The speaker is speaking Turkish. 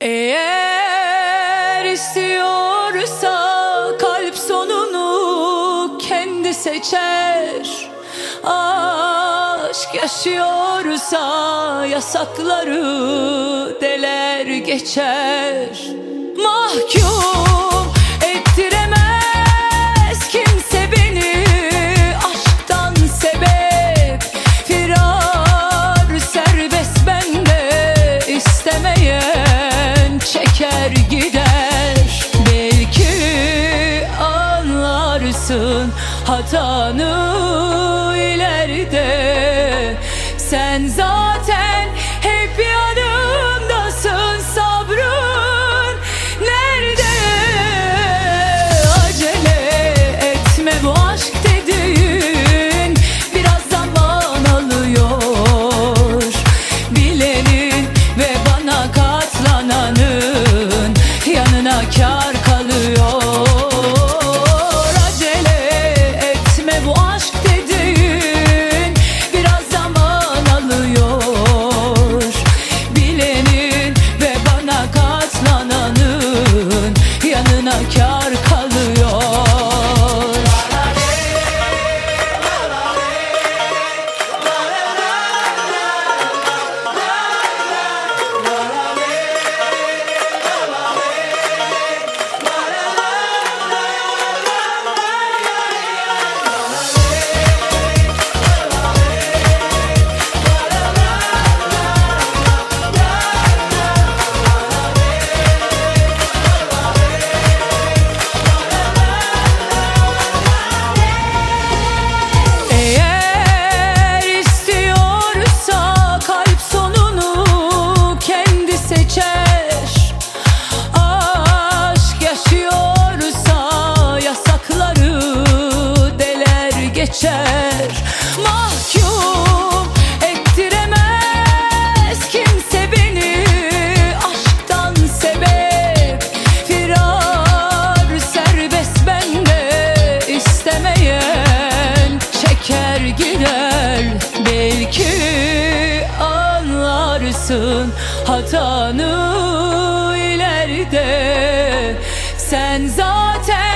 Eğer istiyorsa kalp sonunu kendi seçer. Aşk yaşıyorsa yasakları deler geçer. Mahkum sen zaten geçer. Mahkum ettiremez kimse beni. Aşktan sebep firar serbest bende. İstemeyen çeker gider. Belki anlarsın hatanı ileride. Sen zaten